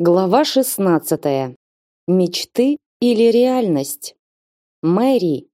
Глава 16. Мечты или реальность? Мэри.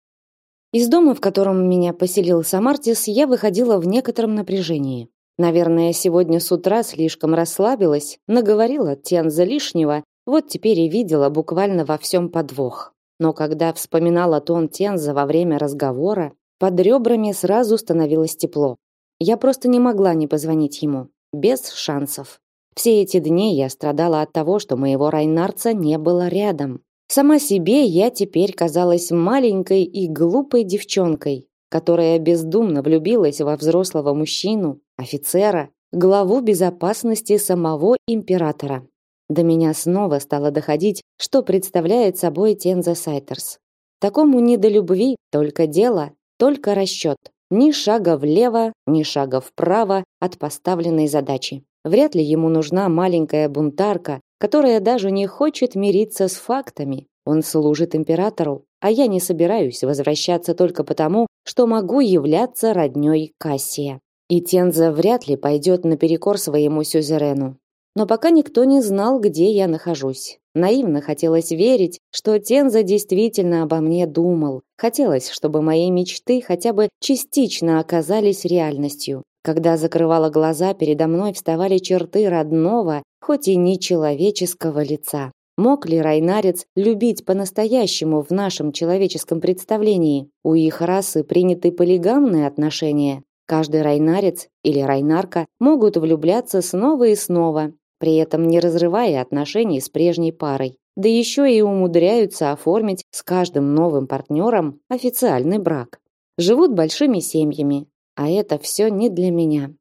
Из дома, в котором меня поселил Самартис, я выходила в некотором напряжении. Наверное, сегодня с утра слишком расслабилась, наговорила Тенза лишнего, вот теперь и видела буквально во всем подвох. Но когда вспоминала тон Тенза во время разговора, под ребрами сразу становилось тепло. Я просто не могла не позвонить ему. Без шансов. Все эти дни я страдала от того, что моего Райнарца не было рядом. Сама себе я теперь казалась маленькой и глупой девчонкой, которая бездумно влюбилась во взрослого мужчину, офицера, главу безопасности самого императора. До меня снова стало доходить, что представляет собой Тенза Сайтерс. Такому не до любви, только дело, только расчет. Ни шага влево, ни шага вправо от поставленной задачи. Вряд ли ему нужна маленькая бунтарка, которая даже не хочет мириться с фактами. Он служит императору, а я не собираюсь возвращаться только потому, что могу являться роднёй Кассия. И Тенза вряд ли пойдет наперекор своему сюзерену. Но пока никто не знал, где я нахожусь. Наивно хотелось верить, что Тенза действительно обо мне думал. Хотелось, чтобы мои мечты хотя бы частично оказались реальностью. Когда закрывала глаза, передо мной вставали черты родного, хоть и не человеческого лица. Мог ли Райнарец любить по-настоящему в нашем человеческом представлении? У их расы приняты полигамные отношения. Каждый Райнарец или Райнарка могут влюбляться снова и снова, при этом не разрывая отношений с прежней парой. Да еще и умудряются оформить с каждым новым партнером официальный брак. Живут большими семьями, а это все не для меня.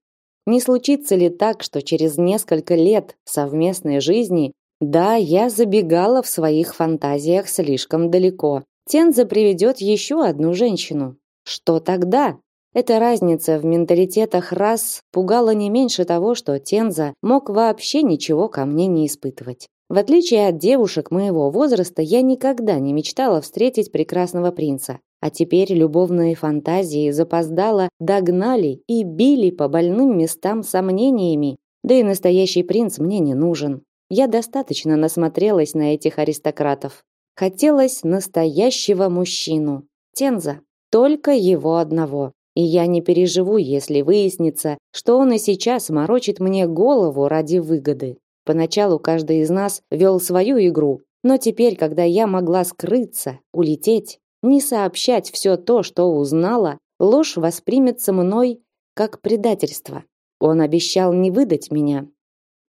Не случится ли так, что через несколько лет совместной жизни, да, я забегала в своих фантазиях слишком далеко. Тенза приведет еще одну женщину. Что тогда? Эта разница в менталитетах рас пугала не меньше того, что Тенза мог вообще ничего ко мне не испытывать. В отличие от девушек моего возраста, я никогда не мечтала встретить прекрасного принца. А теперь любовные фантазии запоздало догнали и били по больным местам сомнениями. Да и настоящий принц мне не нужен. Я достаточно насмотрелась на этих аристократов. Хотелось настоящего мужчину. Тенза. Только его одного. И я не переживу, если выяснится, что он и сейчас морочит мне голову ради выгоды. Поначалу каждый из нас вел свою игру, но теперь, когда я могла скрыться, улететь, не сообщать все то, что узнала, ложь воспримется мной как предательство. Он обещал не выдать меня.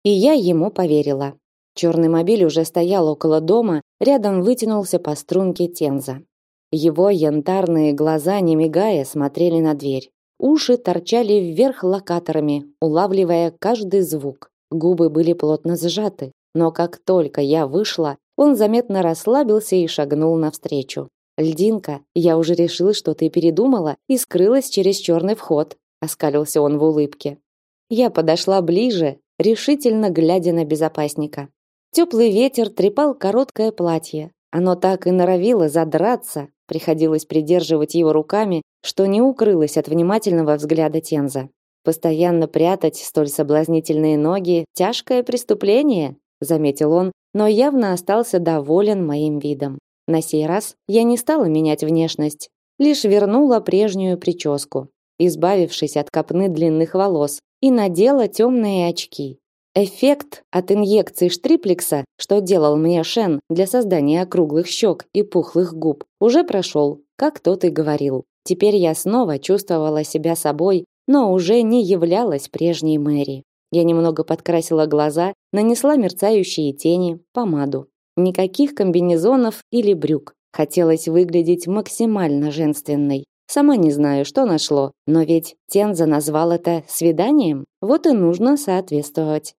И я ему поверила. Черный мобиль уже стоял около дома, рядом вытянулся по струнке Тенза. Его янтарные глаза, не мигая, смотрели на дверь. Уши торчали вверх локаторами, улавливая каждый звук. Губы были плотно сжаты, но как только я вышла, он заметно расслабился и шагнул навстречу. Льдинка, я уже решил, что ты передумала и скрылась через черный вход, оскалился он в улыбке. Я подошла ближе, решительно глядя на безопасника. Теплый ветер трепал короткое платье. Оно так и норовило задраться, приходилось придерживать его руками, что не укрылось от внимательного взгляда Тенза. Постоянно прятать столь соблазнительные ноги тяжкое преступление, заметил он, но явно остался доволен моим видом. На сей раз я не стала менять внешность, лишь вернула прежнюю прическу, избавившись от копны длинных волос, и надела темные очки. Эффект от инъекции штриплекса, что делал мне Шен для создания округлых щек и пухлых губ, уже прошел, как тот и говорил. Теперь я снова чувствовала себя собой, но уже не являлась прежней Мэри. Я немного подкрасила глаза, нанесла мерцающие тени, помаду. Никаких комбинезонов или брюк. Хотелось выглядеть максимально женственной. Сама не знаю, что нашло, но ведь Тенза назвал это свиданием, вот и нужно соответствовать.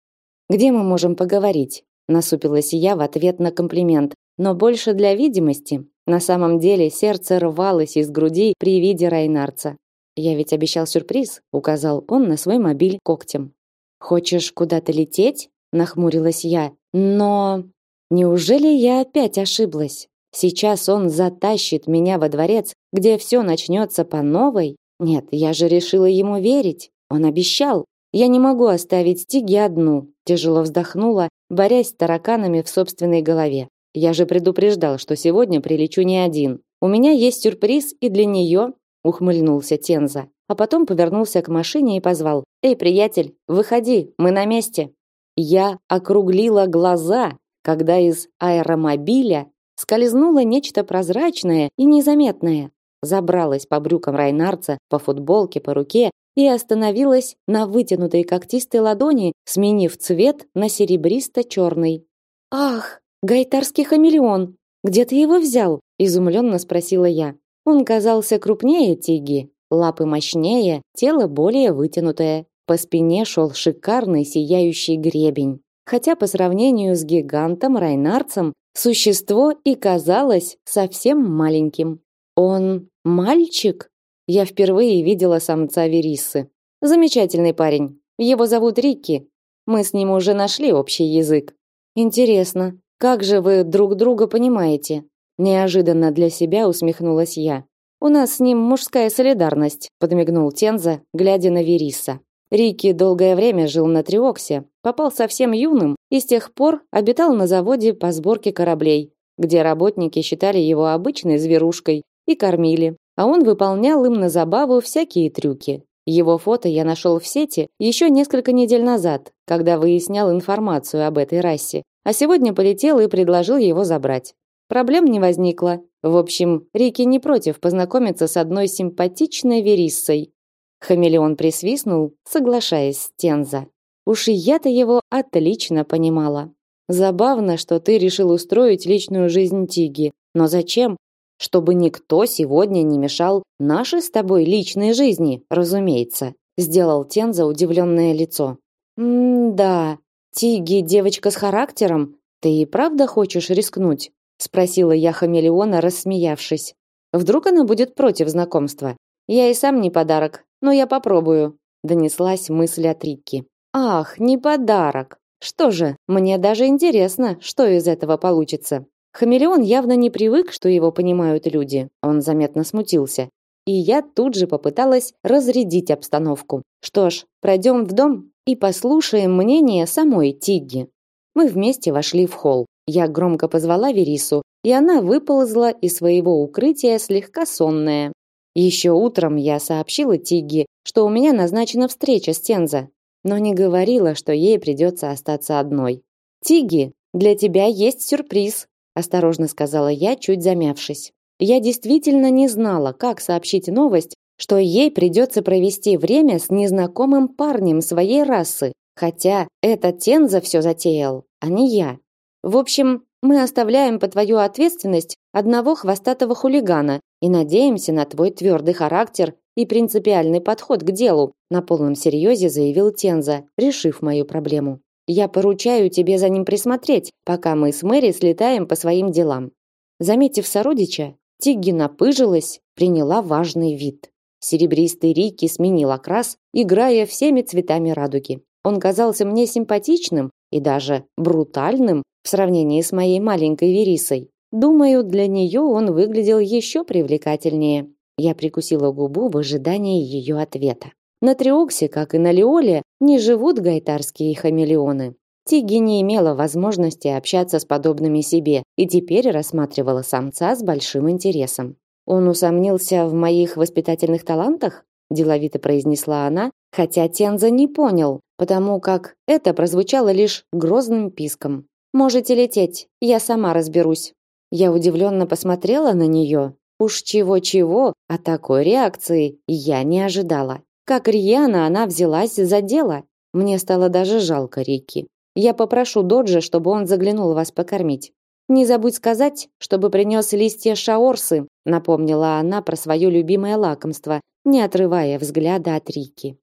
Где мы можем поговорить? Насупилась я в ответ на комплимент, но больше для видимости. На самом деле сердце рвалось из груди при виде Райнарца. Я ведь обещал сюрприз, указал он на свой мобиль когтем. Хочешь куда-то лететь? нахмурилась я. Но Неужели я опять ошиблась? Сейчас он затащит меня во дворец, где все начнется по новой? Нет, я же решила ему верить. Он обещал. Я не могу оставить Тиги одну. Тяжело вздохнула борясь с тараканами в собственной голове. Я же предупреждал, что сегодня прилечу не один. У меня есть сюрприз и для нее, ухмыльнулся Тенза, а потом повернулся к машине и позвал: "Эй, приятель, выходи, мы на месте". Я округлила глаза, когда из аэромобиля скользнуло нечто прозрачное и незаметное, забралась по брюкам Райнарца, по футболке, по руке и остановилась на вытянутой когтистой ладони, сменив цвет на серебристо-черный. «Ах, гайтарский хамелеон! Где ты его взял?» – изумленно спросила я. Он казался крупнее тиги, лапы мощнее, тело более вытянутое. По спине шел шикарный сияющий гребень. Хотя по сравнению с гигантом Райнарцем существо и казалось совсем маленьким. Он мальчик? Я впервые видела самца Верисы. Замечательный парень. Его зовут Рикки. Мы с ним уже нашли общий язык. Интересно, как же вы друг друга понимаете? Неожиданно для себя усмехнулась я. У нас с ним мужская солидарность, подмигнул Тенза, глядя на Вериса. Рики долгое время жил на Триоксе, попал совсем юным и с тех пор обитал на заводе по сборке кораблей, где работники считали его обычной зверушкой и кормили а он выполнял им на забаву всякие трюки. Его фото я нашел в сети еще несколько недель назад, когда выяснял информацию об этой расе, а сегодня полетел и предложил его забрать. Проблем не возникло. В общем, Рики не против познакомиться с одной симпатичной вериссой. Хамелеон присвистнул, соглашаясь с Тенза. Уж и я-то его отлично понимала. Забавно, что ты решил устроить личную жизнь Тиги. Но зачем? чтобы никто сегодня не мешал нашей с тобой личной жизни, разумеется, сделал Тенза удивленное лицо. М-да, Тиги девочка с характером. Ты и правда хочешь рискнуть? Спросила я хамелеона, рассмеявшись. Вдруг она будет против знакомства. Я и сам не подарок, но я попробую, донеслась мысль от Рикки. Ах, не подарок. Что же, мне даже интересно, что из этого получится. Хамелеон явно не привык, что его понимают люди. Он заметно смутился. И я тут же попыталась разрядить обстановку. Что ж, пройдем в дом и послушаем мнение самой Тигги. Мы вместе вошли в холл. Я громко позвала Верису, и она выползла из своего укрытия слегка сонная. Еще утром я сообщила Тигги, что у меня назначена встреча с Тенза, но не говорила, что ей придется остаться одной. Тиги, для тебя есть сюрприз, осторожно сказала я, чуть замявшись. Я действительно не знала, как сообщить новость, что ей придется провести время с незнакомым парнем своей расы, хотя этот Тенза все затеял, а не я. В общем, мы оставляем по твою ответственность одного хвостатого хулигана и надеемся на твой твердый характер и принципиальный подход к делу, на полном серьезе заявил Тенза, решив мою проблему. Я поручаю тебе за ним присмотреть, пока мы с Мэри слетаем по своим делам. Заметив сородича, Тигги напыжилась, приняла важный вид. Серебристый Рики сменил окрас, играя всеми цветами радуги. Он казался мне симпатичным и даже брутальным в сравнении с моей маленькой Верисой. Думаю, для нее он выглядел еще привлекательнее. Я прикусила губу в ожидании ее ответа. На Триоксе, как и на Леоле, не живут гайтарские хамелеоны. Тиги не имела возможности общаться с подобными себе и теперь рассматривала самца с большим интересом. Он усомнился в моих воспитательных талантах, деловито произнесла она, хотя Тенза не понял, потому как это прозвучало лишь грозным писком. Можете лететь, я сама разберусь. Я удивленно посмотрела на нее. Уж чего-чего, а такой реакции я не ожидала. Как рьяно она взялась за дело. Мне стало даже жалко Рики. Я попрошу Доджа, чтобы он заглянул вас покормить. Не забудь сказать, чтобы принес листья шаорсы, напомнила она про свое любимое лакомство, не отрывая взгляда от Рики.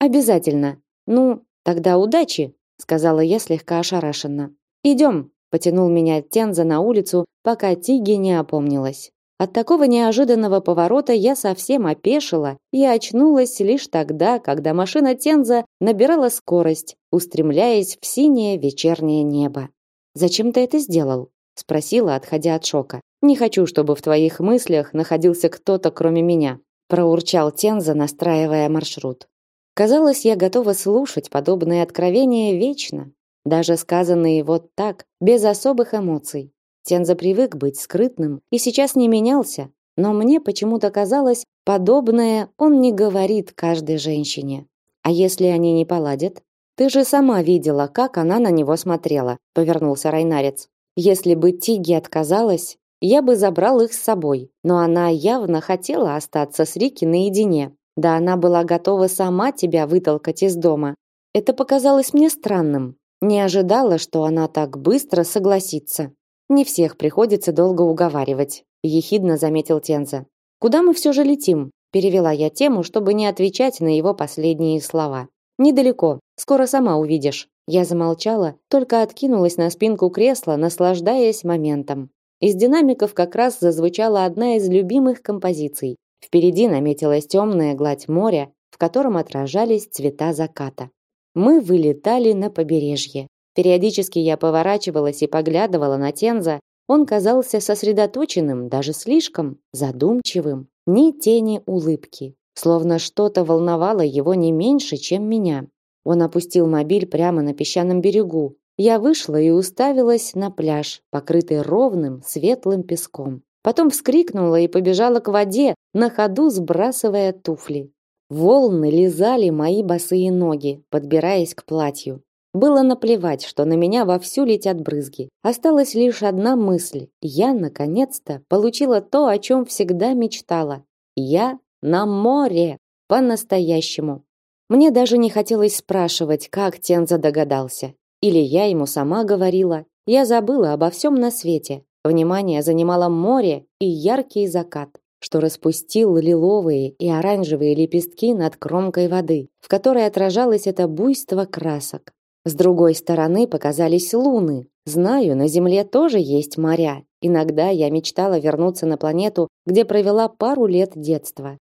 Обязательно. Ну, тогда удачи, сказала я слегка ошарашенно. Идем, потянул меня Тенза на улицу, пока Тиги не опомнилась. От такого неожиданного поворота я совсем опешила и очнулась лишь тогда, когда машина Тенза набирала скорость, устремляясь в синее вечернее небо. "Зачем ты это сделал?" спросила, отходя от шока. "Не хочу, чтобы в твоих мыслях находился кто-то, кроме меня", проурчал Тенза, настраивая маршрут. Казалось, я готова слушать подобные откровения вечно. Даже сказанные вот так, без особых эмоций. Тенза привык быть скрытным и сейчас не менялся, но мне почему-то казалось, подобное он не говорит каждой женщине. А если они не поладят? Ты же сама видела, как она на него смотрела, повернулся Райнарец. Если бы Тиги отказалась, я бы забрал их с собой, но она явно хотела остаться с Рики наедине. Да она была готова сама тебя вытолкать из дома. Это показалось мне странным. Не ожидала, что она так быстро согласится. Не всех приходится долго уговаривать, ехидно заметил Тенза. Куда мы все же летим? Перевела я тему, чтобы не отвечать на его последние слова. Недалеко. Скоро сама увидишь. Я замолчала, только откинулась на спинку кресла, наслаждаясь моментом. Из динамиков как раз зазвучала одна из любимых композиций. Впереди наметилась темная гладь моря, в котором отражались цвета заката. Мы вылетали на побережье. Периодически я поворачивалась и поглядывала на Тенза. Он казался сосредоточенным, даже слишком задумчивым. Ни тени улыбки, словно что-то волновало его не меньше, чем меня. Он опустил мобиль прямо на песчаном берегу, я вышла и уставилась на пляж, покрытый ровным, светлым песком. Потом вскрикнула и побежала к воде, на ходу сбрасывая туфли. Волны лизали мои босые ноги, подбираясь к платью. Было наплевать, что на меня вовсю летят брызги. Осталась лишь одна мысль. Я, наконец-то, получила то, о чем всегда мечтала. Я на море. По-настоящему. Мне даже не хотелось спрашивать, как Тенза догадался. Или я ему сама говорила. Я забыла обо всем на свете. Внимание занимало море и яркий закат, что распустил лиловые и оранжевые лепестки над кромкой воды, в которой отражалось это буйство красок. С другой стороны показались луны. Знаю, на Земле тоже есть моря. Иногда я мечтала вернуться на планету, где провела пару лет детства.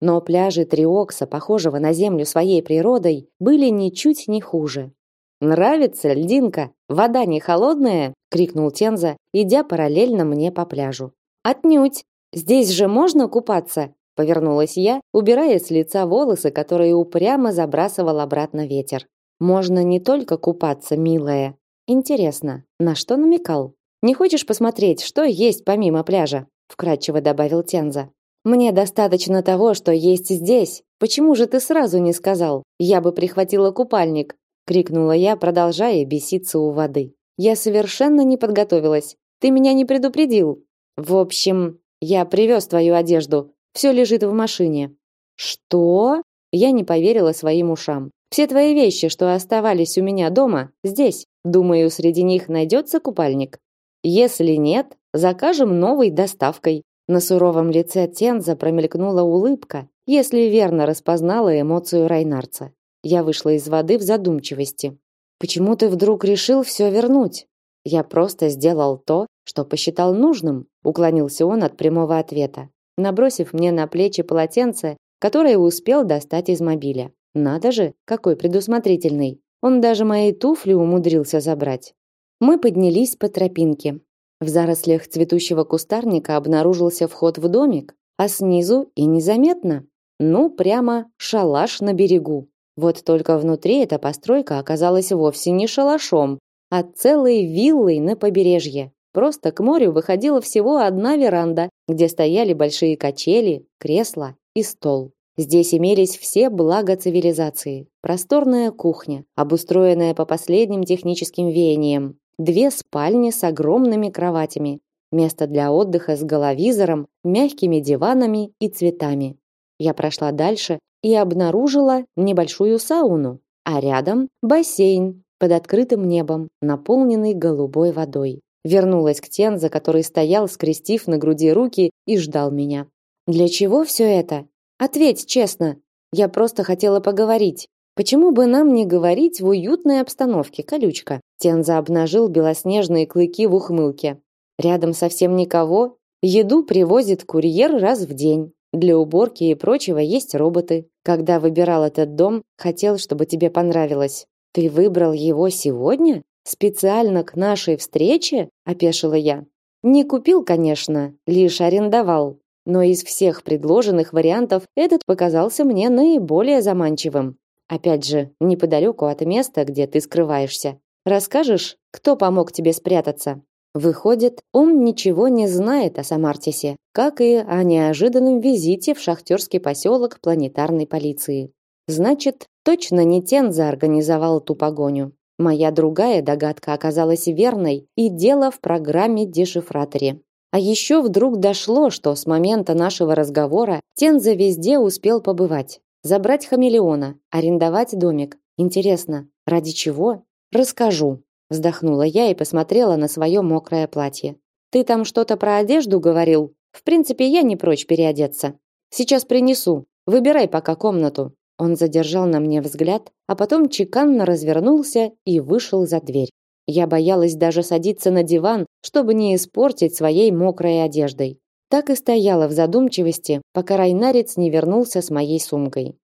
Но пляжи Триокса, похожего на Землю своей природой, были ничуть не хуже. Нравится, льдинка? Вода не холодная? крикнул Тенза, идя параллельно мне по пляжу. Отнюдь. Здесь же можно купаться, повернулась я, убирая с лица волосы, которые упрямо забрасывал обратно ветер. Можно не только купаться, милая. Интересно, на что намекал? Не хочешь посмотреть, что есть помимо пляжа? вкратчиво добавил Тенза. Мне достаточно того, что есть здесь. Почему же ты сразу не сказал? Я бы прихватила купальник крикнула я, продолжая беситься у воды. Я совершенно не подготовилась. Ты меня не предупредил. В общем, я привез твою одежду. Все лежит в машине. Что? Я не поверила своим ушам. Все твои вещи, что оставались у меня дома, здесь. Думаю, среди них найдется купальник. Если нет, закажем новой доставкой. На суровом лице Тенза промелькнула улыбка, если верно распознала эмоцию Райнарца. Я вышла из воды в задумчивости. Почему ты вдруг решил все вернуть? Я просто сделал то, что посчитал нужным, уклонился он от прямого ответа, набросив мне на плечи полотенце, которое успел достать из мобиля. Надо же, какой предусмотрительный. Он даже мои туфли умудрился забрать. Мы поднялись по тропинке. В зарослях цветущего кустарника обнаружился вход в домик, а снизу и незаметно. Ну, прямо шалаш на берегу. Вот только внутри эта постройка оказалась вовсе не шалашом, а целой виллой на побережье. Просто к морю выходила всего одна веранда, где стояли большие качели, кресла и стол. Здесь имелись все блага цивилизации. Просторная кухня, обустроенная по последним техническим веяниям, две спальни с огромными кроватями, место для отдыха с головизором, мягкими диванами и цветами. Я прошла дальше и обнаружила небольшую сауну, а рядом бассейн под открытым небом, наполненный голубой водой. Вернулась к Тенза, который стоял, скрестив на груди руки и ждал меня. Для чего все это? Ответь честно. Я просто хотела поговорить. Почему бы нам не говорить в уютной обстановке, колючка? Тенза обнажил белоснежные клыки в ухмылке. Рядом совсем никого. Еду привозит курьер раз в день. Для уборки и прочего есть роботы. Когда выбирал этот дом, хотел, чтобы тебе понравилось. Ты выбрал его сегодня? Специально к нашей встрече? опешила я. Не купил, конечно, лишь арендовал. Но из всех предложенных вариантов этот показался мне наиболее заманчивым. Опять же, неподалеку от места, где ты скрываешься. Расскажешь, кто помог тебе спрятаться? Выходит, он ничего не знает о Самартисе, как и о неожиданном визите в шахтерский поселок планетарной полиции. Значит, точно не Тенза организовал ту погоню. Моя другая догадка оказалась верной, и дело в программе-дешифраторе. А еще вдруг дошло, что с момента нашего разговора Тенза везде успел побывать. Забрать хамелеона, арендовать домик. Интересно, ради чего? Расскажу. Вздохнула я и посмотрела на свое мокрое платье. Ты там что-то про одежду говорил? В принципе, я не прочь переодеться. Сейчас принесу. Выбирай пока комнату. Он задержал на мне взгляд, а потом чеканно развернулся и вышел за дверь. Я боялась даже садиться на диван, чтобы не испортить своей мокрой одеждой. Так и стояла в задумчивости, пока Райнарец не вернулся с моей сумкой.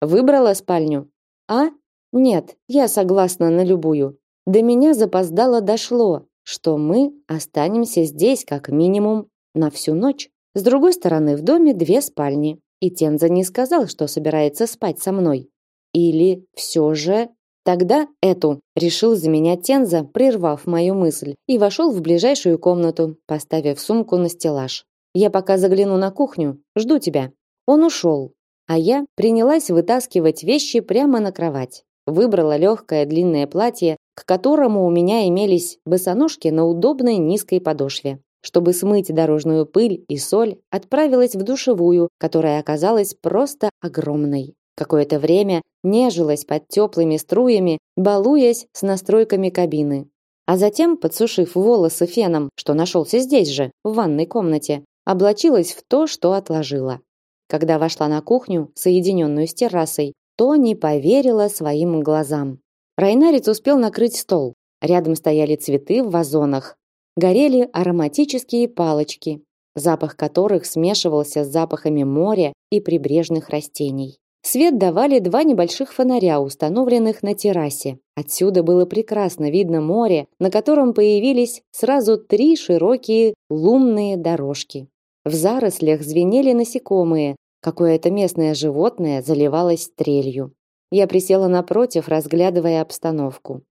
Выбрала спальню? А? Нет, я согласна на любую. До меня запоздало дошло, что мы останемся здесь как минимум на всю ночь. С другой стороны, в доме две спальни, и Тенза не сказал, что собирается спать со мной. Или все же Тогда эту решил за меня Тенза, прервав мою мысль, и вошел в ближайшую комнату, поставив сумку на стеллаж. Я пока загляну на кухню, жду тебя. Он ушел, а я принялась вытаскивать вещи прямо на кровать. Выбрала легкое длинное платье, к которому у меня имелись босоножки на удобной низкой подошве. Чтобы смыть дорожную пыль и соль, отправилась в душевую, которая оказалась просто огромной. Какое-то время нежилась под теплыми струями, балуясь с настройками кабины. А затем, подсушив волосы феном, что нашелся здесь же, в ванной комнате, облачилась в то, что отложила. Когда вошла на кухню, соединенную с террасой, то не поверила своим глазам. Райнарец успел накрыть стол. Рядом стояли цветы в вазонах. Горели ароматические палочки, запах которых смешивался с запахами моря и прибрежных растений. Свет давали два небольших фонаря, установленных на террасе. Отсюда было прекрасно видно море, на котором появились сразу три широкие лунные дорожки. В зарослях звенели насекомые, Какое-то местное животное заливалось трелью. Я присела напротив, разглядывая обстановку.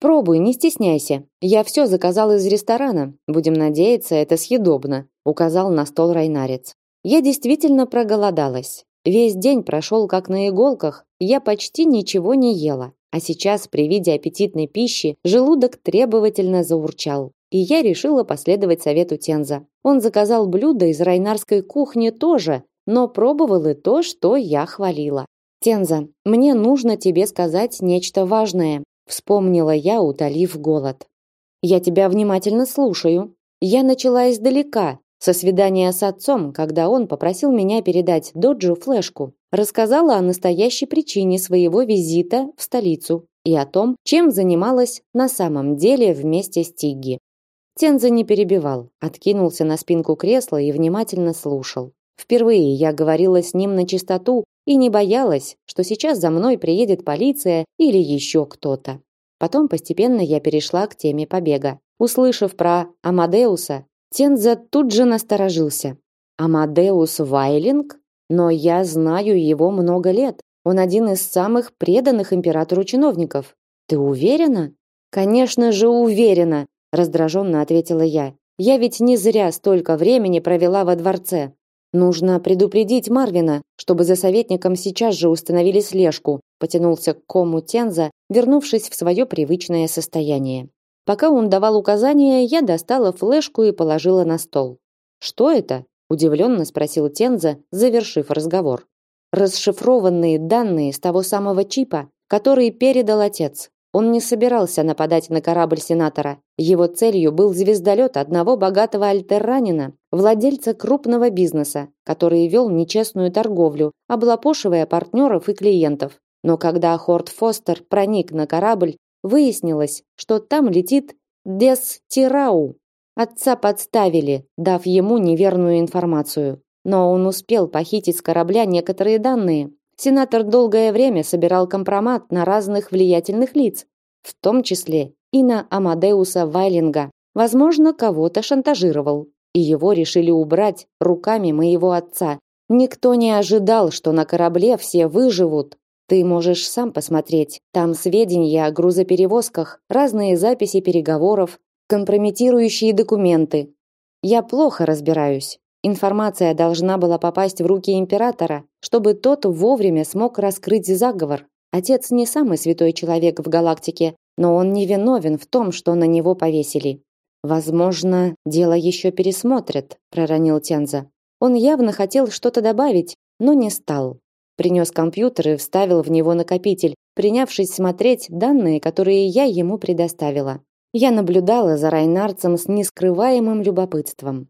Пробуй, не стесняйся. Я все заказал из ресторана. Будем надеяться, это съедобно, указал на стол Райнарец. Я действительно проголодалась. Весь день прошел как на иголках, я почти ничего не ела. А сейчас при виде аппетитной пищи желудок требовательно заурчал. И я решила последовать совету Тенза. Он заказал блюдо из райнарской кухни тоже, но пробовал и то, что я хвалила. Тенза, мне нужно тебе сказать нечто важное, вспомнила я, утолив голод. Я тебя внимательно слушаю. Я начала издалека, со свидания с отцом, когда он попросил меня передать Доджу флешку. Рассказала о настоящей причине своего визита в столицу и о том, чем занималась на самом деле вместе с Тигги. Тенза не перебивал, откинулся на спинку кресла и внимательно слушал. Впервые я говорила с ним на чистоту и не боялась, что сейчас за мной приедет полиция или еще кто-то. Потом постепенно я перешла к теме побега. Услышав про Амадеуса, Тенза тут же насторожился. Амадеус Вайлинг? Но я знаю его много лет. Он один из самых преданных императору чиновников. Ты уверена? Конечно же, уверена, раздраженно ответила я. Я ведь не зря столько времени провела во дворце. Нужно предупредить Марвина, чтобы за советником сейчас же установили слежку, потянулся к кому Тенза, вернувшись в свое привычное состояние. Пока он давал указания, я достала флешку и положила на стол. Что это? удивленно спросил Тенза, завершив разговор. Расшифрованные данные с того самого чипа, который передал отец. Он не собирался нападать на корабль сенатора. Его целью был звездолет одного богатого альтерранина, владельца крупного бизнеса, который вел нечестную торговлю, облапошивая партнеров и клиентов. Но когда Хорт Фостер проник на корабль, выяснилось, что там летит Дес Тирау. Отца подставили, дав ему неверную информацию. Но он успел похитить с корабля некоторые данные, Сенатор долгое время собирал компромат на разных влиятельных лиц, в том числе и на Амадеуса Вайлинга. Возможно, кого-то шантажировал, и его решили убрать руками моего отца. Никто не ожидал, что на корабле все выживут. Ты можешь сам посмотреть. Там сведения о грузоперевозках, разные записи переговоров, компрометирующие документы. Я плохо разбираюсь. Информация должна была попасть в руки императора, чтобы тот вовремя смог раскрыть заговор. Отец не самый святой человек в галактике, но он не виновен в том, что на него повесили. Возможно, дело еще пересмотрят, проронил Тенза. Он явно хотел что-то добавить, но не стал. Принес компьютер и вставил в него накопитель, принявшись смотреть данные, которые я ему предоставила. Я наблюдала за Райнарцем с нескрываемым любопытством.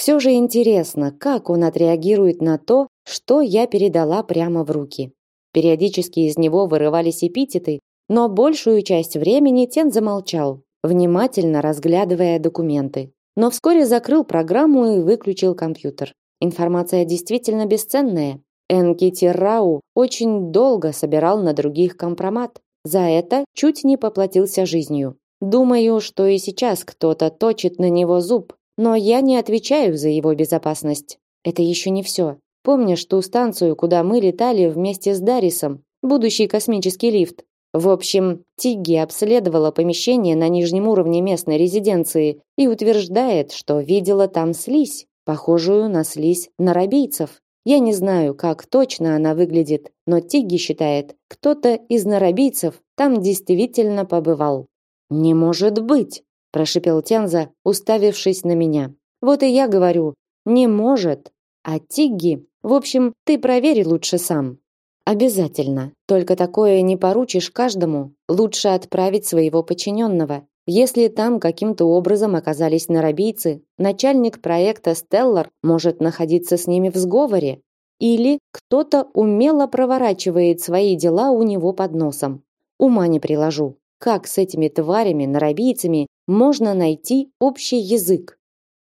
Все же интересно, как он отреагирует на то, что я передала прямо в руки. Периодически из него вырывались эпитеты, но большую часть времени Тен замолчал, внимательно разглядывая документы. Но вскоре закрыл программу и выключил компьютер. Информация действительно бесценная. Энкити Рау очень долго собирал на других компромат. За это чуть не поплатился жизнью. Думаю, что и сейчас кто-то точит на него зуб, но я не отвечаю за его безопасность. Это еще не все. Помнишь ту станцию, куда мы летали вместе с Дарисом? Будущий космический лифт. В общем, Тигги обследовала помещение на нижнем уровне местной резиденции и утверждает, что видела там слизь, похожую на слизь нарабийцев. Я не знаю, как точно она выглядит, но Тигги считает, кто-то из нарабийцев там действительно побывал. Не может быть, прошипел Тенза, уставившись на меня. Вот и я говорю, не может. А Тигги, в общем, ты проверь лучше сам. Обязательно. Только такое не поручишь каждому. Лучше отправить своего подчиненного. Если там каким-то образом оказались нарабийцы, начальник проекта Stellar может находиться с ними в сговоре. Или кто-то умело проворачивает свои дела у него под носом. Ума не приложу. Как с этими тварями, нарабийцами, можно найти общий язык?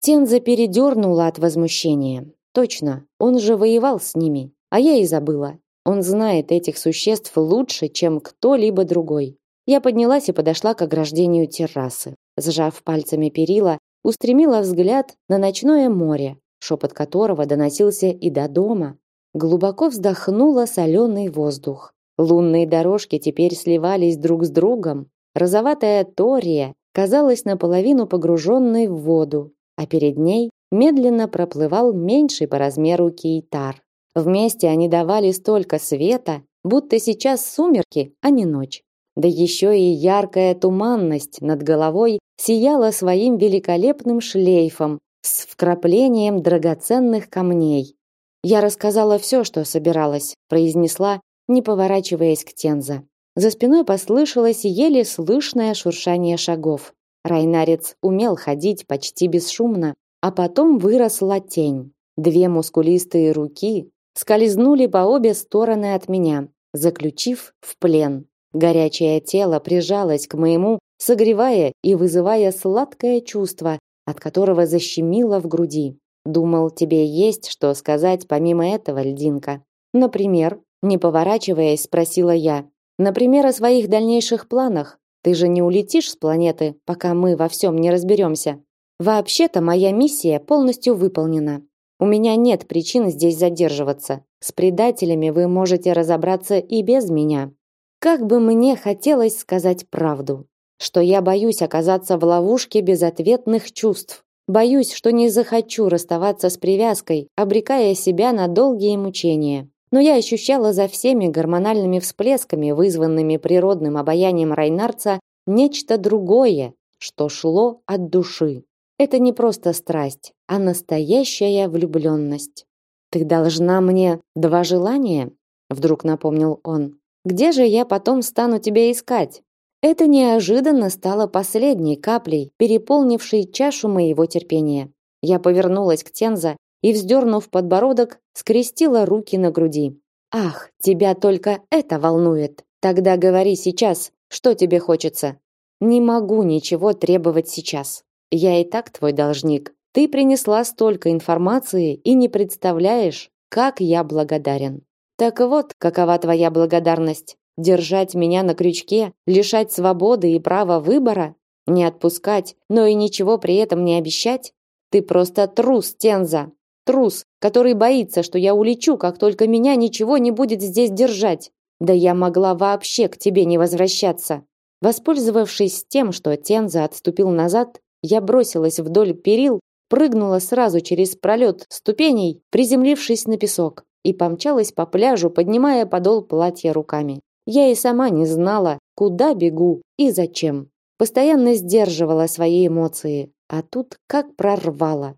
Тенза передернула от возмущения. Точно, он же воевал с ними, а я и забыла. Он знает этих существ лучше, чем кто-либо другой. Я поднялась и подошла к ограждению террасы. Сжав пальцами перила, устремила взгляд на ночное море, шепот которого доносился и до дома. Глубоко вздохнула соленый воздух. Лунные дорожки теперь сливались друг с другом. Розоватая тория казалась наполовину погруженной в воду, а перед ней медленно проплывал меньший по размеру кейтар. Вместе они давали столько света, будто сейчас сумерки, а не ночь. Да еще и яркая туманность над головой сияла своим великолепным шлейфом с вкраплением драгоценных камней. Я рассказала все, что собиралась, произнесла, не поворачиваясь к Тенза. За спиной послышалось еле слышное шуршание шагов. Райнарец умел ходить почти бесшумно, а потом выросла тень. Две мускулистые руки скользнули по обе стороны от меня, заключив в плен. Горячее тело прижалось к моему, согревая и вызывая сладкое чувство, от которого защемило в груди. Думал, тебе есть что сказать помимо этого, льдинка. Например, не поворачиваясь, спросила я. Например, о своих дальнейших планах. Ты же не улетишь с планеты, пока мы во всем не разберемся. Вообще-то моя миссия полностью выполнена. У меня нет причин здесь задерживаться. С предателями вы можете разобраться и без меня. Как бы мне хотелось сказать правду, что я боюсь оказаться в ловушке безответных чувств. Боюсь, что не захочу расставаться с привязкой, обрекая себя на долгие мучения. Но я ощущала за всеми гормональными всплесками, вызванными природным обаянием Райнарца, нечто другое, что шло от души. Это не просто страсть, а настоящая влюбленность. Ты должна мне два желания, вдруг напомнил он. Где же я потом стану тебя искать? Это неожиданно стало последней каплей, переполнившей чашу моего терпения. Я повернулась к Тенза и, вздернув подбородок, скрестила руки на груди. Ах, тебя только это волнует. Тогда говори сейчас, что тебе хочется. Не могу ничего требовать сейчас. Я и так твой должник. Ты принесла столько информации и не представляешь, как я благодарен. Так вот, какова твоя благодарность? Держать меня на крючке, лишать свободы и права выбора, не отпускать, но и ничего при этом не обещать? Ты просто трус, Тенза. Трус, который боится, что я улечу, как только меня ничего не будет здесь держать. Да я могла вообще к тебе не возвращаться. Воспользовавшись тем, что Тенза отступил назад, я бросилась вдоль перил, прыгнула сразу через пролет ступеней, приземлившись на песок, и помчалась по пляжу, поднимая подол платья руками. Я и сама не знала, куда бегу и зачем. Постоянно сдерживала свои эмоции, а тут как прорвало.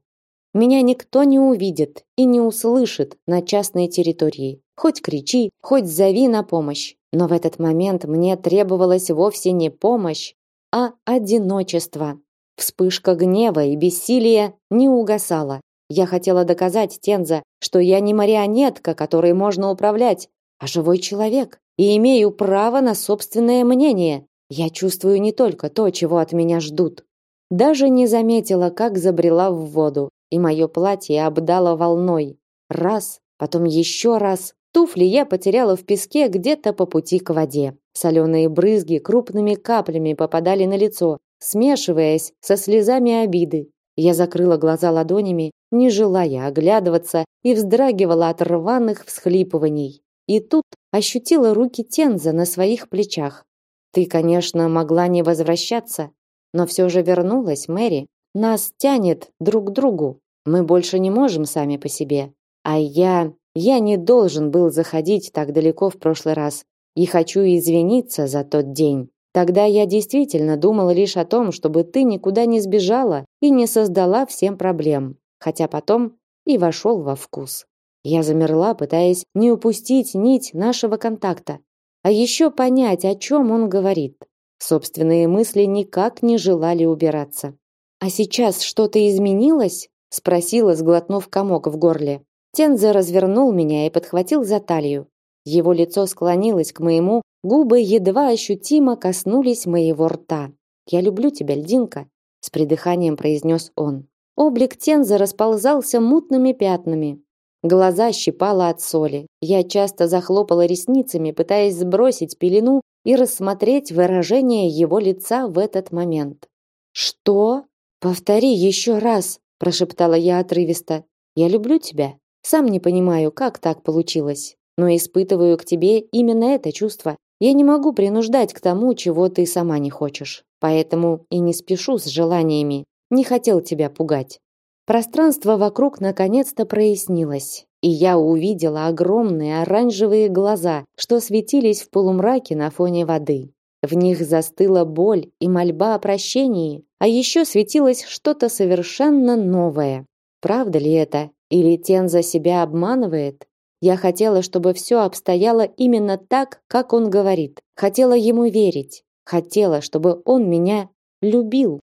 Меня никто не увидит и не услышит на частной территории. Хоть кричи, хоть зови на помощь. Но в этот момент мне требовалась вовсе не помощь, а одиночество. Вспышка гнева и бессилия не угасала. Я хотела доказать Тенза, что я не марионетка, которой можно управлять, а живой человек и имею право на собственное мнение. Я чувствую не только то, чего от меня ждут. Даже не заметила, как забрела в воду, и мое платье обдало волной. Раз, потом еще раз. Туфли я потеряла в песке где-то по пути к воде. Соленые брызги крупными каплями попадали на лицо, смешиваясь со слезами обиды. Я закрыла глаза ладонями, не желая оглядываться, и вздрагивала от рваных всхлипываний. И тут ощутила руки Тенза на своих плечах. Ты, конечно, могла не возвращаться, но все же вернулась, Мэри. Нас тянет друг к другу. Мы больше не можем сами по себе. А я, я не должен был заходить так далеко в прошлый раз. И хочу извиниться за тот день. Тогда я действительно думала лишь о том, чтобы ты никуда не сбежала и не создала всем проблем. Хотя потом и вошел во вкус. Я замерла, пытаясь не упустить нить нашего контакта, а еще понять, о чем он говорит. Собственные мысли никак не желали убираться. А сейчас что-то изменилось? Спросила, сглотнув комок в горле. Тензе развернул меня и подхватил за талию. Его лицо склонилось к моему, Губы едва ощутимо коснулись моего рта. Я люблю тебя, льдинка, с придыханием произнес он. Облик Тенза расползался мутными пятнами. Глаза щипало от соли. Я часто захлопала ресницами, пытаясь сбросить пелену и рассмотреть выражение его лица в этот момент. Что? Повтори еще раз, прошептала я отрывисто. Я люблю тебя. Сам не понимаю, как так получилось, но испытываю к тебе именно это чувство. Я не могу принуждать к тому, чего ты сама не хочешь. Поэтому и не спешу с желаниями. Не хотел тебя пугать. Пространство вокруг наконец-то прояснилось, и я увидела огромные оранжевые глаза, что светились в полумраке на фоне воды. В них застыла боль и мольба о прощении, а еще светилось что-то совершенно новое. Правда ли это? Или Тенза себя обманывает? Я хотела, чтобы все обстояло именно так, как он говорит. Хотела ему верить. Хотела, чтобы он меня любил.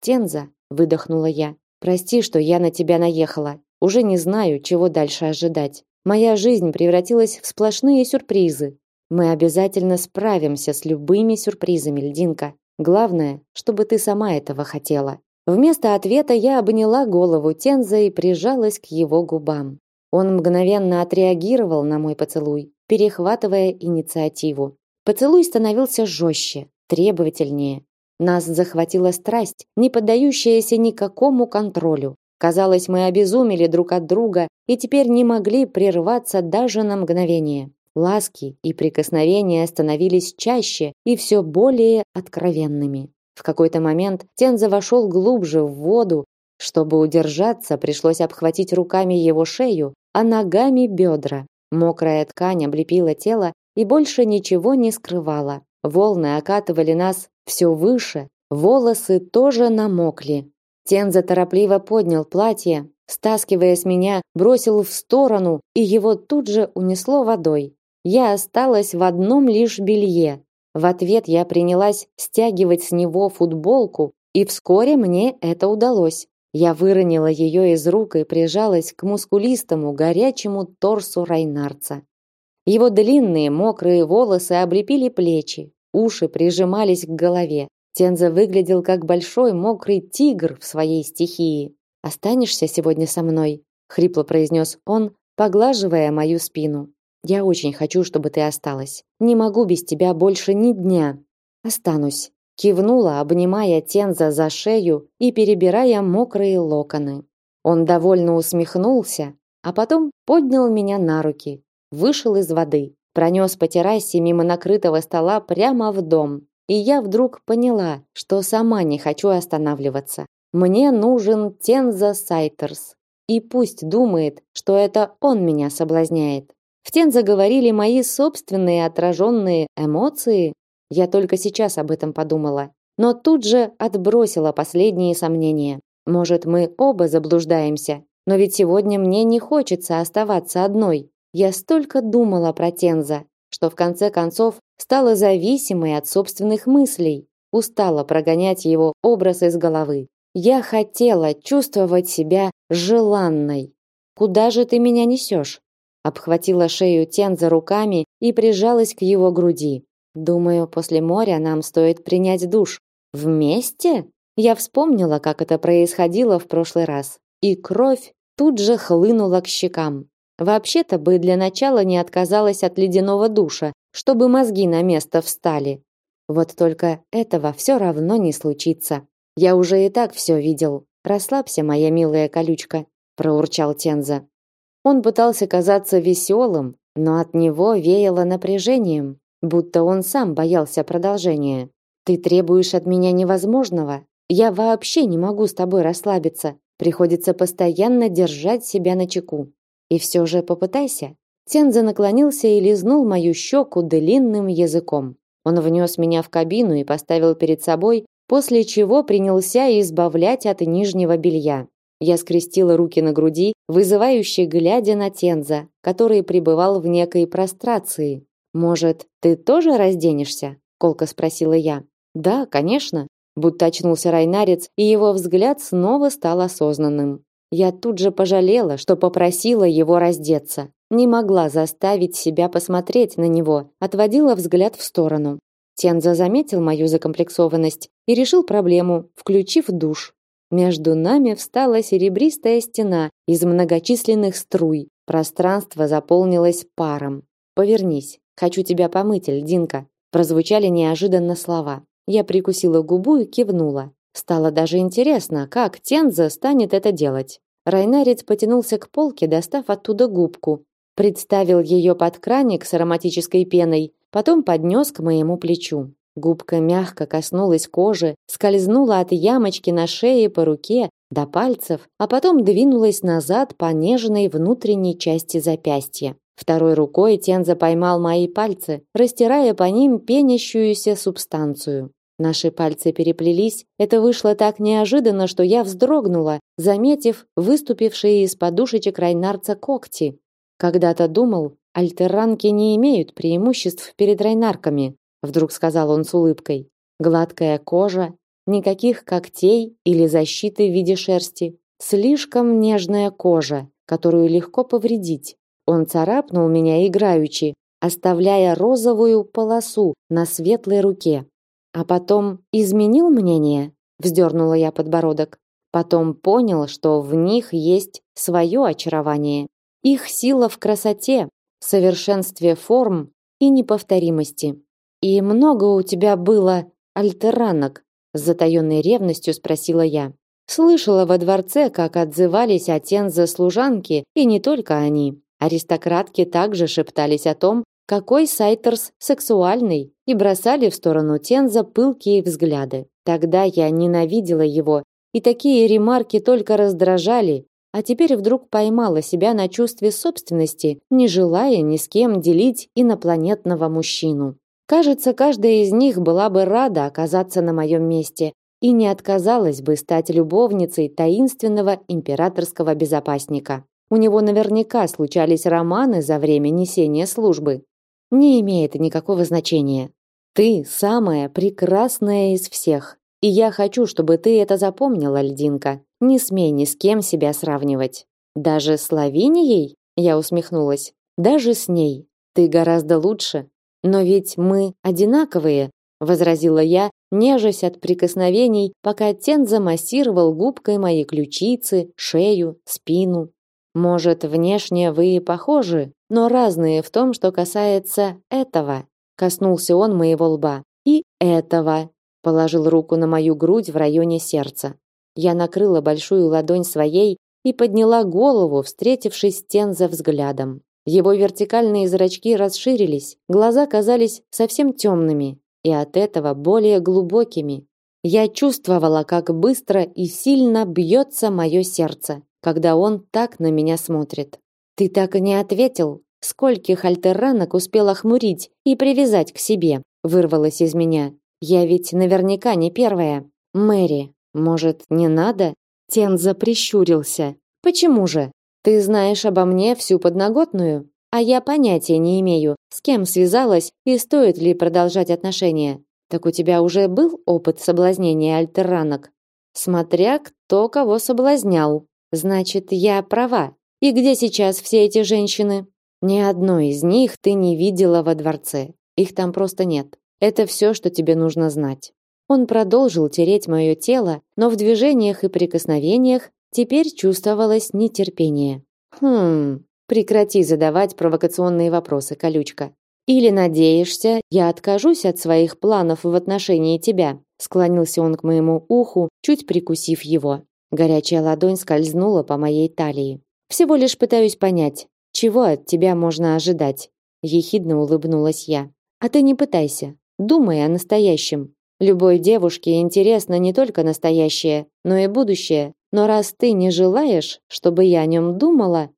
Тенза, выдохнула я. Прости, что я на тебя наехала. Уже не знаю, чего дальше ожидать. Моя жизнь превратилась в сплошные сюрпризы. Мы обязательно справимся с любыми сюрпризами, льдинка. Главное, чтобы ты сама этого хотела. Вместо ответа я обняла голову Тенза и прижалась к его губам. Он мгновенно отреагировал на мой поцелуй, перехватывая инициативу. Поцелуй становился жестче, требовательнее. Нас захватила страсть, не поддающаяся никакому контролю. Казалось, мы обезумели друг от друга и теперь не могли прерваться даже на мгновение. Ласки и прикосновения становились чаще и все более откровенными. В какой-то момент Тенза вошел глубже в воду. Чтобы удержаться, пришлось обхватить руками его шею, а ногами бедра. Мокрая ткань облепила тело и больше ничего не скрывала. Волны окатывали нас все выше, волосы тоже намокли. Тенза торопливо поднял платье, стаскивая с меня, бросил в сторону, и его тут же унесло водой. Я осталась в одном лишь белье. В ответ я принялась стягивать с него футболку, и вскоре мне это удалось. Я выронила ее из рук и прижалась к мускулистому, горячему торсу Райнарца. Его длинные мокрые волосы облепили плечи, уши прижимались к голове. Тенза выглядел как большой мокрый тигр в своей стихии. Останешься сегодня со мной, хрипло произнес он, поглаживая мою спину. Я очень хочу, чтобы ты осталась. Не могу без тебя больше ни дня. Останусь, кивнула, обнимая Тенза за шею и перебирая мокрые локоны. Он довольно усмехнулся, а потом поднял меня на руки, вышел из воды. пронес по террасе мимо накрытого стола прямо в дом. И я вдруг поняла, что сама не хочу останавливаться. Мне нужен Тенза Сайтерс. И пусть думает, что это он меня соблазняет. В Тенза говорили мои собственные отраженные эмоции. Я только сейчас об этом подумала. Но тут же отбросила последние сомнения. Может, мы оба заблуждаемся, но ведь сегодня мне не хочется оставаться одной. Я столько думала про Тенза, что в конце концов стала зависимой от собственных мыслей, устала прогонять его образ из головы. Я хотела чувствовать себя желанной. Куда же ты меня несешь? Обхватила шею Тенза руками и прижалась к его груди. Думаю, после моря нам стоит принять душ. Вместе? Я вспомнила, как это происходило в прошлый раз, и кровь тут же хлынула к щекам. Вообще-то бы для начала не отказалась от ледяного душа, чтобы мозги на место встали. Вот только этого все равно не случится. Я уже и так все видел. Расслабься, моя милая колючка, проурчал Тенза. Он пытался казаться веселым, но от него веяло напряжением, будто он сам боялся продолжения. Ты требуешь от меня невозможного, я вообще не могу с тобой расслабиться. Приходится постоянно держать себя на чеку. И все же попытайся. Тенза наклонился и лизнул мою щеку длинным языком. Он внес меня в кабину и поставил перед собой, после чего принялся избавлять от нижнего белья. Я скрестила руки на груди, вызывающе глядя на Тенза, который пребывал в некой прострации. «Может, ты тоже разденешься?» – колко спросила я. «Да, конечно», Будто очнулся Райнарец, и его взгляд снова стал осознанным. Я тут же пожалела, что попросила его раздеться. Не могла заставить себя посмотреть на него, отводила взгляд в сторону. Тенза заметил мою закомплексованность и решил проблему, включив душ. Между нами встала серебристая стена из многочисленных струй. Пространство заполнилось паром. Повернись, хочу тебя помыть, льдинка. Прозвучали неожиданно слова. Я прикусила губу и кивнула. Стало даже интересно, как Тенза станет это делать. Райнарец потянулся к полке, достав оттуда губку, представил ее под краник с ароматической пеной, потом поднес к моему плечу. Губка мягко коснулась кожи, скользнула от ямочки на шее по руке до пальцев, а потом двинулась назад по нежной внутренней части запястья. Второй рукой Тенза поймал мои пальцы, растирая по ним пенящуюся субстанцию. Наши пальцы переплелись. Это вышло так неожиданно, что я вздрогнула, заметив выступившие из подушечек Райнарца когти. Когда-то думал, альтерранки не имеют преимуществ перед райнарками, вдруг сказал он с улыбкой. Гладкая кожа, никаких когтей или защиты в виде шерсти, слишком нежная кожа, которую легко повредить. Он царапнул меня играючи, оставляя розовую полосу на светлой руке. А потом изменил мнение, вздернула я подбородок. Потом понял, что в них есть свое очарование. Их сила в красоте, совершенстве форм и неповторимости. И много у тебя было альтеранок, с затаенной ревностью спросила я. Слышала во дворце, как отзывались о Тензе служанки, и не только они. Аристократки также шептались о том, какой Сайтерс сексуальный, и бросали в сторону Тенза пылкие взгляды. Тогда я ненавидела его, и такие ремарки только раздражали, а теперь вдруг поймала себя на чувстве собственности, не желая ни с кем делить инопланетного мужчину. Кажется, каждая из них была бы рада оказаться на моем месте и не отказалась бы стать любовницей таинственного императорского безопасника. У него наверняка случались романы за время несения службы, не имеет никакого значения. Ты самая прекрасная из всех. И я хочу, чтобы ты это запомнила, льдинка. Не смей ни с кем себя сравнивать. Даже с Лавинией? Я усмехнулась. Даже с ней. Ты гораздо лучше. Но ведь мы одинаковые, возразила я, нежась от прикосновений, пока Тен замассировал губкой мои ключицы, шею, спину. Может, внешне вы и похожи, но разные в том, что касается этого. Коснулся он моего лба. И этого. Положил руку на мою грудь в районе сердца. Я накрыла большую ладонь своей и подняла голову, встретившись с Тенза взглядом. Его вертикальные зрачки расширились, глаза казались совсем темными и от этого более глубокими. Я чувствовала, как быстро и сильно бьется мое сердце, когда он так на меня смотрит. Ты так и не ответил, скольких альтерранок успел охмурить и привязать к себе, вырвалось из меня. Я ведь наверняка не первая. Мэри, может, не надо? Тенза прищурился. Почему же? Ты знаешь обо мне всю подноготную, а я понятия не имею, с кем связалась и стоит ли продолжать отношения. Так у тебя уже был опыт соблазнения альтерранок? Смотря кто кого соблазнял. Значит, я права. И где сейчас все эти женщины? Ни одной из них ты не видела во дворце. Их там просто нет. Это все, что тебе нужно знать. Он продолжил тереть мое тело, но в движениях и прикосновениях теперь чувствовалось нетерпение. Хм, прекрати задавать провокационные вопросы, колючка. Или надеешься, я откажусь от своих планов в отношении тебя? Склонился он к моему уху, чуть прикусив его. Горячая ладонь скользнула по моей талии. Всего лишь пытаюсь понять, чего от тебя можно ожидать. Ехидно улыбнулась я. А ты не пытайся, думай о настоящем. Любой девушке интересно не только настоящее, но и будущее. Но раз ты не желаешь, чтобы я о нем думала,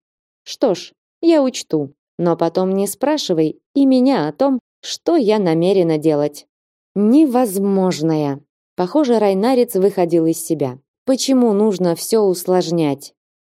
что ж, я учту. Но потом не спрашивай и меня о том, что я намерена делать. Невозможное. Похоже, Райнарец выходил из себя. Почему нужно все усложнять?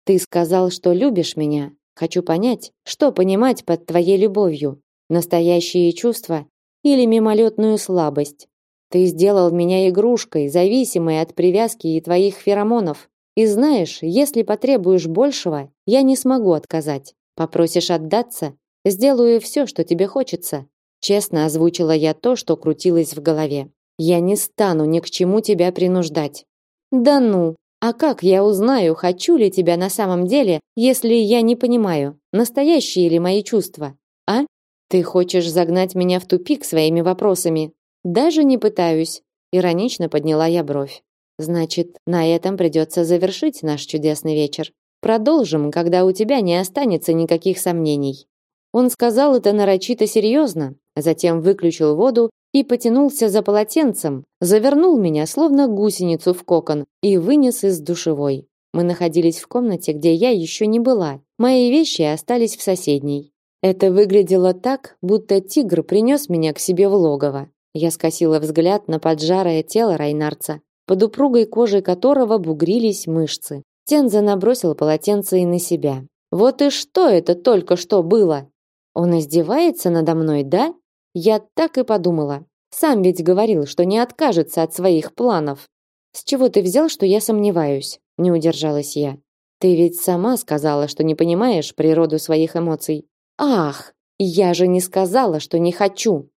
Ты сказал, что любишь меня. Хочу понять, что понимать под твоей любовью. Настоящие чувства или мимолетную слабость? Ты сделал меня игрушкой, зависимой от привязки и твоих феромонов. И знаешь, если потребуешь большего, я не смогу отказать. Попросишь отдаться, сделаю все, что тебе хочется. Честно озвучила я то, что крутилось в голове. Я не стану ни к чему тебя принуждать. Да ну, а как я узнаю, хочу ли тебя на самом деле, если я не понимаю, настоящие ли мои чувства? А? Ты хочешь загнать меня в тупик своими вопросами? Даже не пытаюсь, иронично подняла я бровь. Значит, на этом придется завершить наш чудесный вечер. Продолжим, когда у тебя не останется никаких сомнений. Он сказал это нарочито серьезно, затем выключил воду и потянулся за полотенцем, завернул меня словно гусеницу в кокон и вынес из душевой. Мы находились в комнате, где я еще не была. Мои вещи остались в соседней. Это выглядело так, будто тигр принес меня к себе в логово. Я скосила взгляд на поджарое тело Райнарца, под упругой кожей которого бугрились мышцы. Тенза набросил полотенце и на себя. Вот и что это только что было? Он издевается надо мной, да? Я так и подумала. Сам ведь говорил, что не откажется от своих планов. С чего ты взял, что я сомневаюсь? Не удержалась я. Ты ведь сама сказала, что не понимаешь природу своих эмоций. Ах, я же не сказала, что не хочу.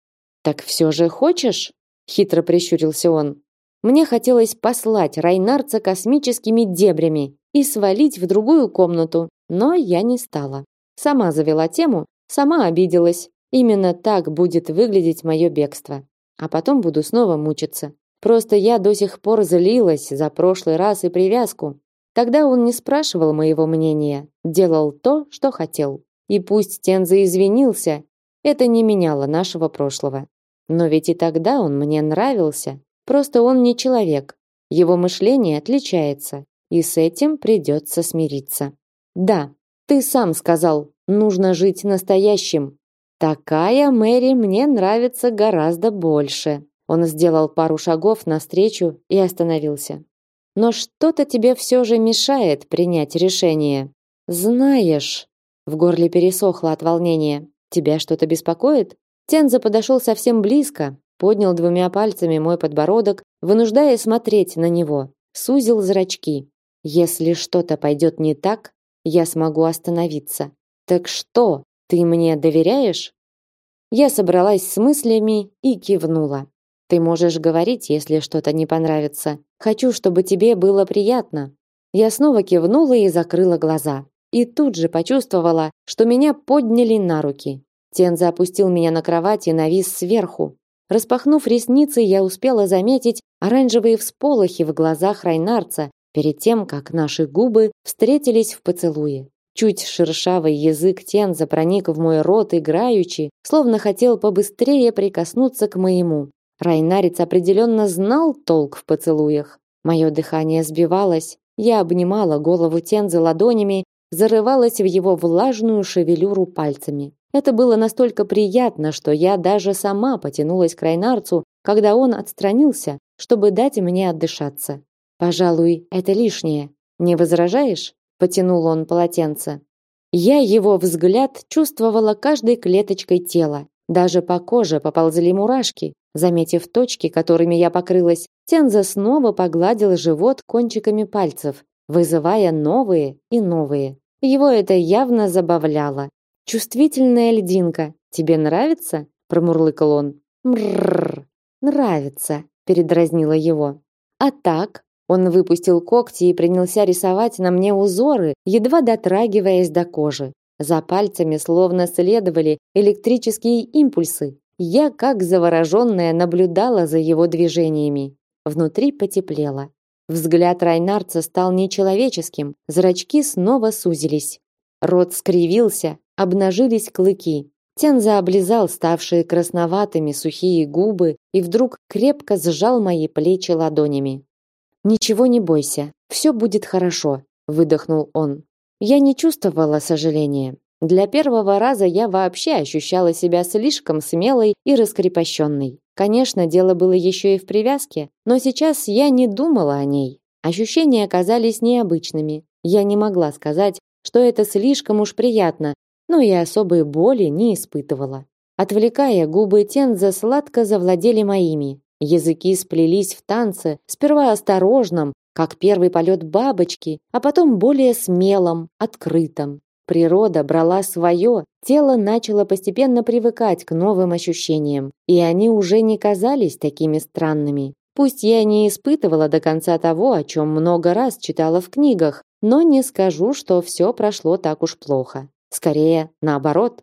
Так все же хочешь? Хитро прищурился он. Мне хотелось послать Райнарца космическими дебрями и свалить в другую комнату, но я не стала. Сама завела тему, сама обиделась. Именно так будет выглядеть мое бегство. А потом буду снова мучиться. Просто я до сих пор злилась за прошлый раз и привязку. Тогда он не спрашивал моего мнения, делал то, что хотел. И пусть Тенза извинился, это не меняло нашего прошлого. Но ведь и тогда он мне нравился. Просто он не человек. Его мышление отличается, и с этим придется смириться. Да, ты сам сказал, нужно жить настоящим. Такая Мэри мне нравится гораздо больше. Он сделал пару шагов навстречу и остановился. Но что-то тебе все же мешает принять решение. Знаешь, в горле пересохло от волнения. Тебя что-то беспокоит? Тенза подошел совсем близко, поднял двумя пальцами мой подбородок, вынуждая смотреть на него. Сузил зрачки. Если что-то пойдет не так, я смогу остановиться. Так что, ты мне доверяешь? Я собралась с мыслями и кивнула. Ты можешь говорить, если что-то не понравится. Хочу, чтобы тебе было приятно. Я снова кивнула и закрыла глаза. И тут же почувствовала, что меня подняли на руки. Тенза опустил меня на кровать и навис сверху. Распахнув ресницы, я успела заметить оранжевые всполохи в глазах Райнарца перед тем, как наши губы встретились в поцелуе. Чуть шершавый язык Тенза проник в мой рот играючи, словно хотел побыстрее прикоснуться к моему. Райнарец определенно знал толк в поцелуях. Мое дыхание сбивалось, я обнимала голову Тенза ладонями, зарывалась в его влажную шевелюру пальцами. Это было настолько приятно, что я даже сама потянулась к Райнарцу, когда он отстранился, чтобы дать мне отдышаться. Пожалуй, это лишнее. Не возражаешь? потянул он полотенце. Я его взгляд чувствовала каждой клеточкой тела. Даже по коже поползли мурашки. Заметив точки, которыми я покрылась, Тенза снова погладил живот кончиками пальцев, вызывая новые и новые. Его это явно забавляло. Чувствительная льдинка, тебе нравится? промурлыкал он. Мрррр. Нравится, передразнила его. А так, он выпустил когти и принялся рисовать на мне узоры, едва дотрагиваясь до кожи. За пальцами словно следовали электрические импульсы. Я, как завороженная, наблюдала за его движениями. Внутри потеплело. Взгляд Райнарца стал нечеловеческим, зрачки снова сузились. Рот скривился, обнажились клыки. Тенза облизал ставшие красноватыми сухие губы и вдруг крепко сжал мои плечи ладонями. Ничего не бойся, все будет хорошо, выдохнул он. Я не чувствовала сожаления. Для первого раза я вообще ощущала себя слишком смелой и раскрепощенной. Конечно, дело было еще и в привязке, но сейчас я не думала о ней. Ощущения оказались необычными. Я не могла сказать, что это слишком уж приятно, но и особой боли не испытывала. Отвлекая, губы Тенза сладко завладели моими. Языки сплелись в танце, сперва осторожном, как первый полет бабочки, а потом более смелом, открытом. Природа брала свое, тело начало постепенно привыкать к новым ощущениям, и они уже не казались такими странными. Пусть я не испытывала до конца того, о чем много раз читала в книгах, но не скажу, что все прошло так уж плохо. Скорее, наоборот.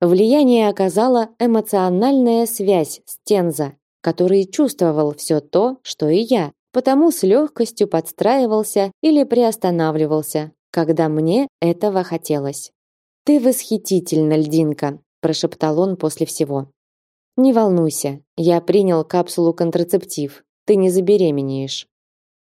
Влияние оказала эмоциональная связь с Тенза, который чувствовал все то, что и я, потому с легкостью подстраивался или приостанавливался, когда мне этого хотелось. Ты восхитительна, льдинка, прошептал он после всего. Не волнуйся, я принял капсулу контрацептив. Ты не забеременеешь.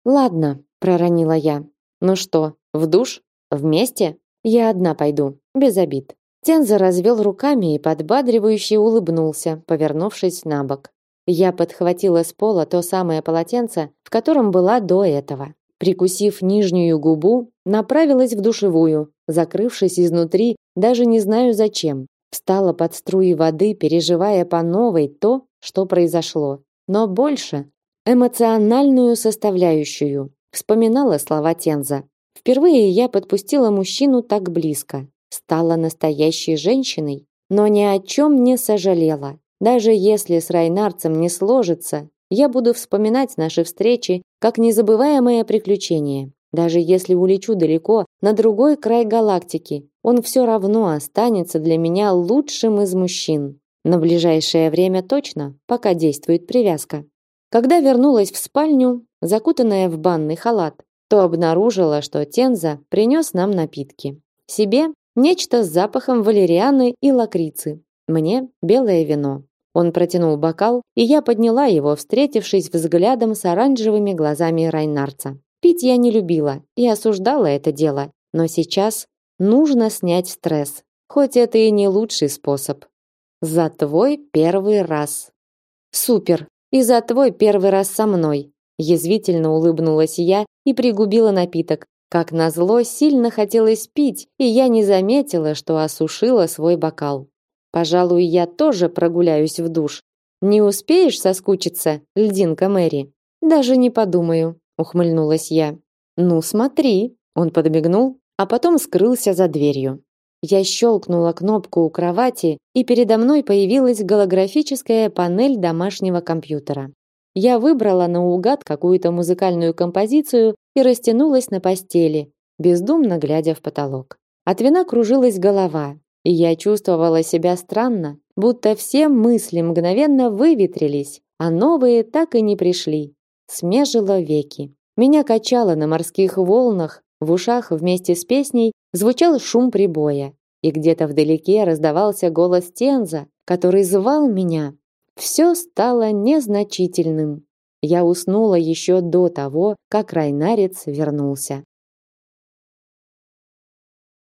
Ладно, проронила я. Ну что, в душ? Вместе? Я одна пойду, без обид. Тенза развел руками и подбадривающе улыбнулся, повернувшись на бок. Я подхватила с пола то самое полотенце, в котором была до этого. Прикусив нижнюю губу, направилась в душевую, закрывшись изнутри, даже не знаю зачем. Встала под струи воды, переживая по новой то, что произошло. Но больше эмоциональную составляющую. Вспоминала слова Тенза. Впервые я подпустила мужчину так близко, стала настоящей женщиной, но ни о чем не сожалела. Даже если с Райнарцем не сложится, я буду вспоминать наши встречи как незабываемое приключение. Даже если улечу далеко, на другой край галактики, он все равно останется для меня лучшим из мужчин. На ближайшее время точно, пока действует привязка. Когда вернулась в спальню, закутанная в банный халат, то обнаружила, что Тенза принес нам напитки. Себе нечто с запахом валерианы и лакрицы. Мне белое вино. Он протянул бокал, и я подняла его, встретившись взглядом с оранжевыми глазами Райнарца. Пить я не любила и осуждала это дело, но сейчас нужно снять стресс, хоть это и не лучший способ. За твой первый раз. Супер. И за твой первый раз со мной. Язвительно улыбнулась я и пригубила напиток. Как назло, сильно хотелось пить, и я не заметила, что осушила свой бокал. Пожалуй, я тоже прогуляюсь в душ. Не успеешь соскучиться, льдинка Мэри? Даже не подумаю, ухмыльнулась я. Ну, смотри, он подмигнул, а потом скрылся за дверью. Я щелкнула кнопку у кровати, и передо мной появилась голографическая панель домашнего компьютера. Я выбрала наугад какую-то музыкальную композицию и растянулась на постели, бездумно глядя в потолок. От вина кружилась голова, и я чувствовала себя странно, будто все мысли мгновенно выветрились, а новые так и не пришли. Смежила веки. Меня качало на морских волнах, В ушах вместе с песней звучал шум прибоя, и где-то вдалеке раздавался голос Тенза, который звал меня. Все стало незначительным. Я уснула еще до того, как Райнарец вернулся.